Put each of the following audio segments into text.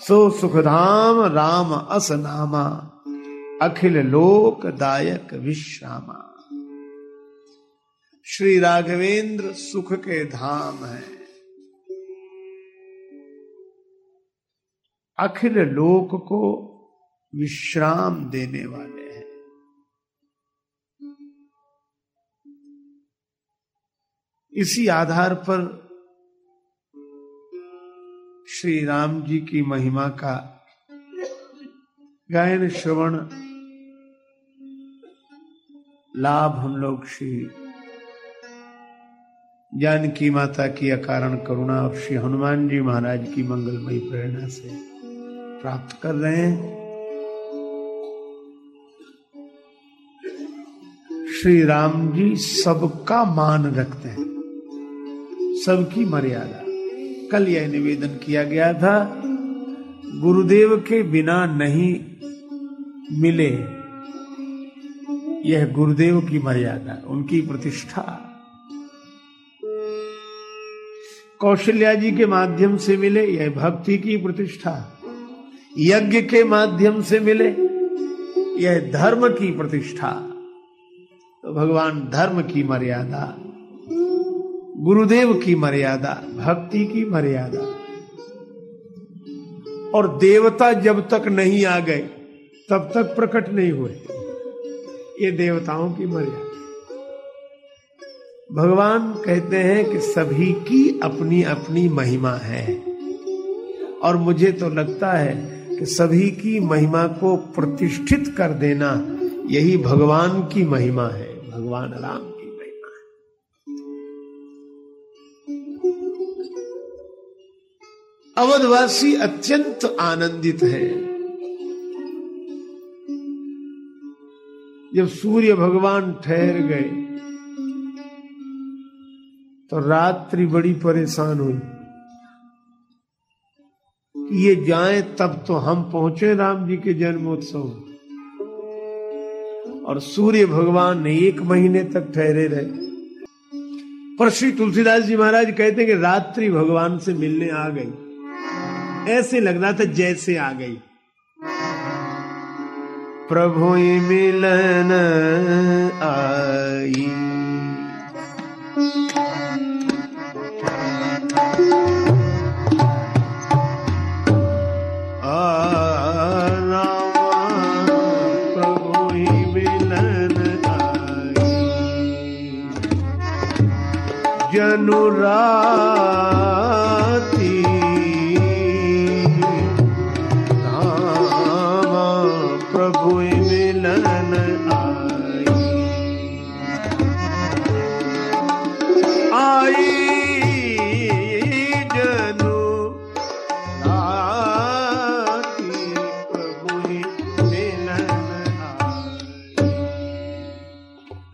सो सुखधाम राम अस नामा अखिल लोक दायक विश्रामा। श्री राघवेंद्र सुख के धाम है। अखिल लोक को विश्राम देने वाले हैं। इसी आधार पर श्री राम जी की महिमा का गायन, श्रवण, लाभ हम लोग श्री जानकी माता की अकारण करुणा और श्री हनुमान जी महाराज की मंगलमयी प्रेरणा से प्राप्त कर रहे हैं। श्री राम जी सबका मान रखते हैं, सबकी मर्यादा। कल यह निवेदन किया गया था, गुरुदेव के बिना नहीं मिले। यह गुरुदेव की मर्यादा, उनकी प्रतिष्ठा। कौशल्या जी के माध्यम से मिले, यह भक्ति की प्रतिष्ठा। यज्ञ के माध्यम से मिले, यह धर्म की प्रतिष्ठा। तो भगवान धर्म की मर्यादा। गुरुदेव की मर्यादा, भक्ति की मर्यादा। और देवता जब तक नहीं आ गए, तब तक प्रकट नहीं हुए। ये देवताओं की मर्यादा। भगवान कहते हैं कि सभी की अपनी अपनी महिमा है। और मुझे तो लगता है कि सभी की महिमा को प्रतिष्ठित कर देना यही भगवान की महिमा है। भगवान राम। अवधवासी अत्यंत आनंदित है। जब सूर्य भगवान ठहर गए तो रात्रि बड़ी परेशान हुई कि ये जाए, तब तो हम पहुँचे राम जी के जन्मोत्सव। और सूर्य भगवान ने एक महीने तक ठहरे रहे। पर श्री तुलसीदास जी महाराज कहते हैं कि रात्रि भगवान से मिलने आ गई। ऐसे लग रहा था जैसे आ गई। प्रभु मिलन आई। अनुराती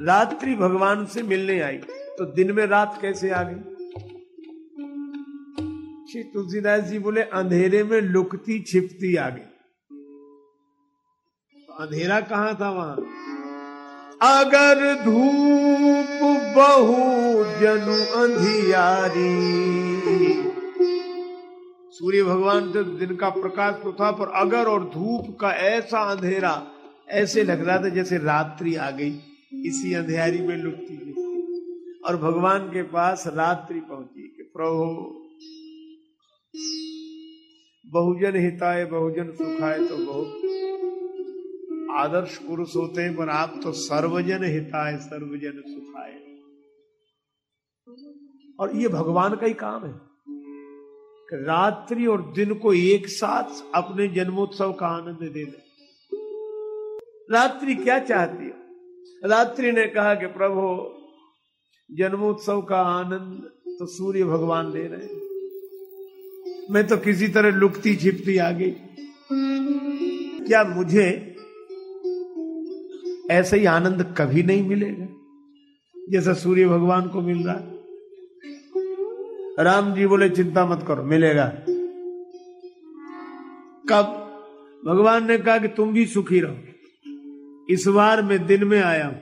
रात्रि भगवान से मिलने आई। तो दिन में रात कैसे आ गई? श्री तुलसीदास जी बोले, अंधेरे में लुकती छिपती आ गई। तो अंधेरा कहाँ था वहाँ? अगर धूप बहु जनु अंधियारी। सूर्य भगवान तो दिन का प्रकाश तो था, पर अगर और धूप का ऐसा अंधेरा, ऐसे लग रहा था जैसे रात्रि आ गई। इसी अंधेरी में लुकती गई और भगवान के पास रात्रि पहुँची कि, प्रभु, बहुजन हिताय, बहुजन सुखाय तो बहुत। आदर्श पुरुष होते हैं, पर आप तो सर्वजन हिताय, सर्वजन सुखाय। और ये भगवान का ही काम है रात्रि और दिन को एक साथ अपने जन्मोत्सव का आनंद दे दे। रात्रि क्या चाहती है? रात्रि ने कहा कि प्रभु, जन्मोत्सव का आनंद तो सूर्य भगवान दे रहे हैं। मैं तो किसी तरह लुकती छिपती आ गई। क्या मुझे ऐसे ही आनंद कभी नहीं मिलेगा जैसा सूर्य भगवान को मिल रहा है? राम जी बोले, चिंता मत करो, मिलेगा। कब? भगवान ने कहा कि तुम भी सुखी रहो इस बार मैं दिन में आया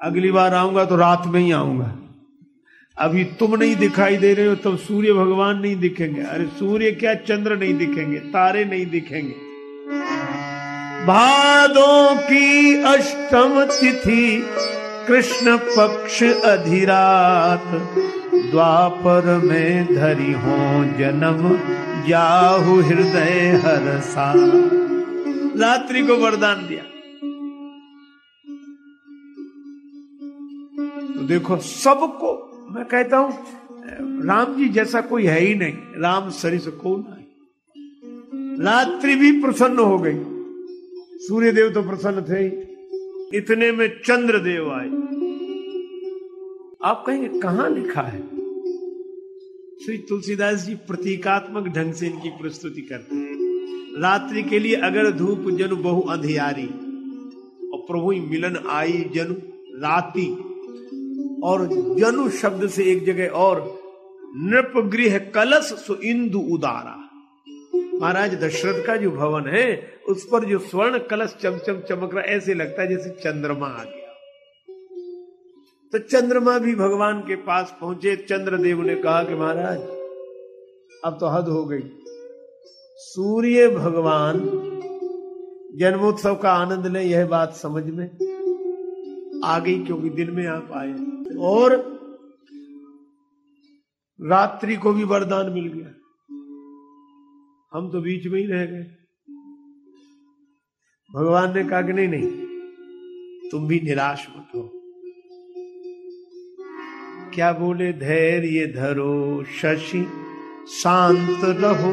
अगली बार आऊँगा तो रात में ही आऊँगा। अभी तुम नहीं दिखाई दे रहे हो, तब सूर्य भगवान नहीं दिखेंगे। अरे सूर्य क्या, चंद्र नहीं दिखेंगे, तारे नहीं दिखेंगे। भादों की अष्टम तिथि, कृष्ण पक्ष अधिरात। द्वापर में धरी हो जन्म जाहु हृदय हर सा रात्रि को वरदान दिया। तो देखो, सबको, मैं कहता हूँ, राम जी जैसा कोई है ही नहीं। राम सरी से कौन है? रात्रि भी प्रसन्न हो गई। सूर्य देव तो प्रसन्न थे ही। इतने में चंद्र देव आए। आप कहेंगे, कहा लिखा है? श्री तुलसीदास जी प्रतीकात्मक ढंग से इनकी प्रस्तुति करते हैं। रात्रि के लिए अगर धूप जनु बहु अंधियारी, और प्रभु मिलन आई जनु राति। और जनु शब्द से एक जगह और, नृप गृह कलश सु इंदु उदारा। महाराज, दशरथ का जो भवन है, उस पर जो स्वर्ण कलश चमचम चमक रहा, ऐसे लगता है जैसे चंद्रमा आ गया। तो चंद्रमा भी भगवान के पास पहुँचे, चंद्रदेव ने कहा कि महाराज, अब तो हद हो गई। सूर्य भगवान, जन्मोत्सव का आनंद ले, यह बात समझ में आ गई, क्योंकि दिन में आप आए और रात्रि को भी वरदान मिल गया। हम तो बीच में ही रह गए। भगवान ने कहा कि नहीं नहीं, तुम भी निराश मत हो। क्या बोले, धैर्य धरो, शशि शांत रहो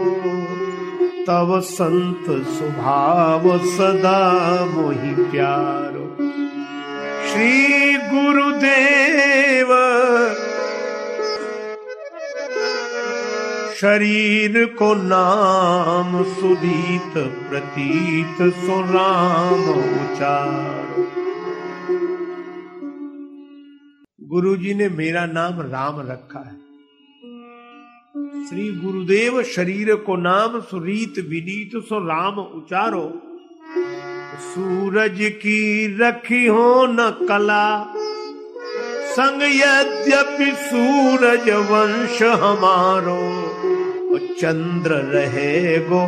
तब संत स्वभाव सदा मोहि प्यारो। श्री गुरुदेव। शरीर को नाम सुदीत, प्रतीत सो राम उचारो गुरु जी ने मेरा नाम राम रखा है। श्री गुरुदेव शरीर को नाम सुरीत विनीत सो राम उचारो सूरज की रखी हो न कला, संग यद्यपि सूरज वंश हमारो चंद्र रहे गो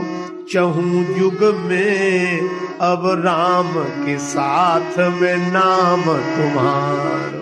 चहू युग में, अब राम के साथ में नाम तुम्हारो।